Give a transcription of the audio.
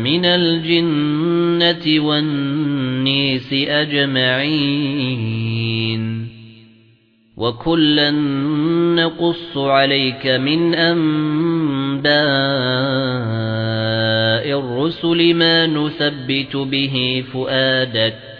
مِنَ الْجِنَّةِ وَالنَّاسِ أَجْمَعِينَ. وَكُلًّا نَّقُصُّ عَلَيْكَ مِنْ أَنبَاءِ الرُّسُلِ مَا نُثَبِّتُ بِهِ فُؤَادَكَ